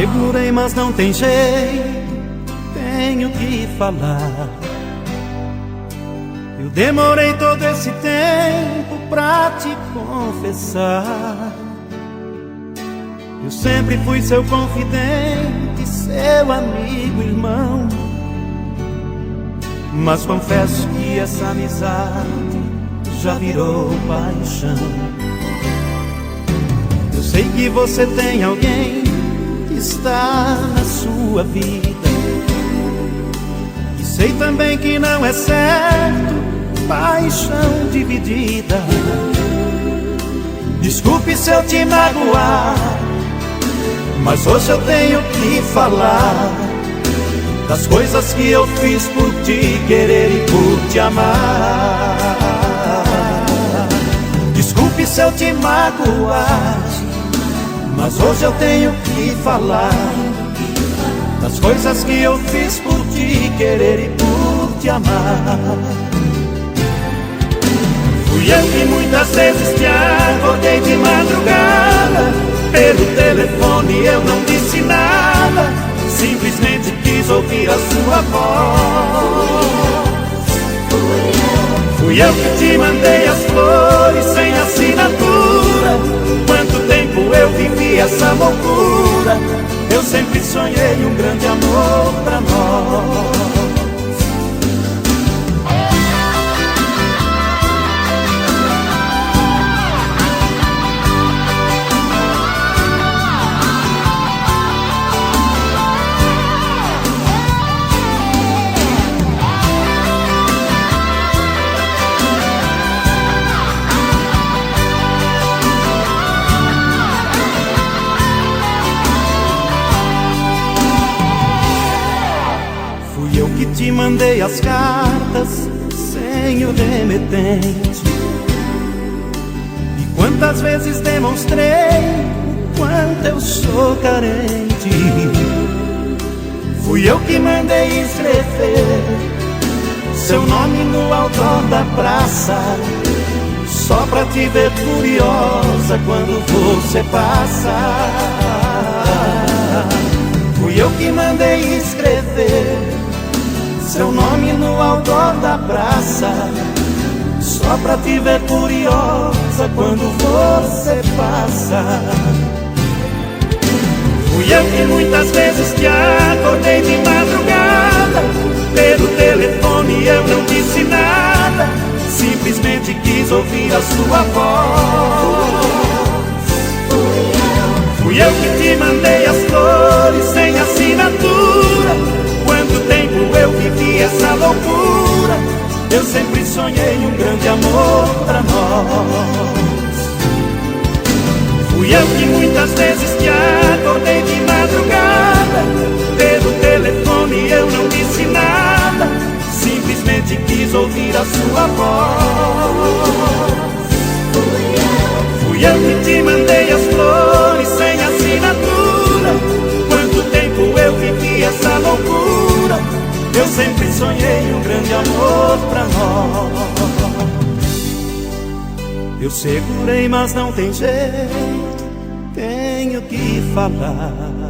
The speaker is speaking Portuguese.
Segurei, mas não tem jeito, tenho que falar. Eu demorei todo esse tempo pra te confessar. Eu sempre fui seu confidente, seu amigo, irmão. Mas confesso que essa amizade já virou paixão. Eu sei que você tem alguém está na sua vida. E sei também que não é certo paixão dividida. Desculpe se eu te magoar, mas hoje eu tenho que falar das coisas que eu fiz por te querer e por te amar. Desculpe se eu te magoar, mas hoje eu tenho que falar das coisas que eu fiz por te querer e por te amar. Fui eu que muitas vezes te acordei de madrugada. Pelo telefone eu não disse nada, simplesmente quis ouvir a sua voz. Fui eu que te mandei as flores sempre sonhei um grande amor mandei as cartas sem o remetente. E quantas vezes demonstrei o quanto eu sou carente. Fui eu que mandei escrever seu nome no outdoor da praça. Só pra te ver furiosa quando você passa. Fui eu que mandei escrever seu nome no outdoor da praça. Só pra te ver curiosa quando você passa. Fui eu que muitas vezes te acordei de madrugada. Pelo telefone eu não disse nada. Simplesmente quis ouvir a sua voz. Fui eu que te mandei as flores sem assinatura Eu sempre sonhei um grande amor pra nós. Fui eu que muitas vezes te acordei de madrugada. Pelo telefone eu não disse nada. Simplesmente quis ouvir a sua voz. Fui eu que te mandei as flores sem assinatura. Quanto tempo eu vivi essa loucura. Eu sempre sonhei um grande amor Eu segurei, mas não tem jeito, tenho que falar.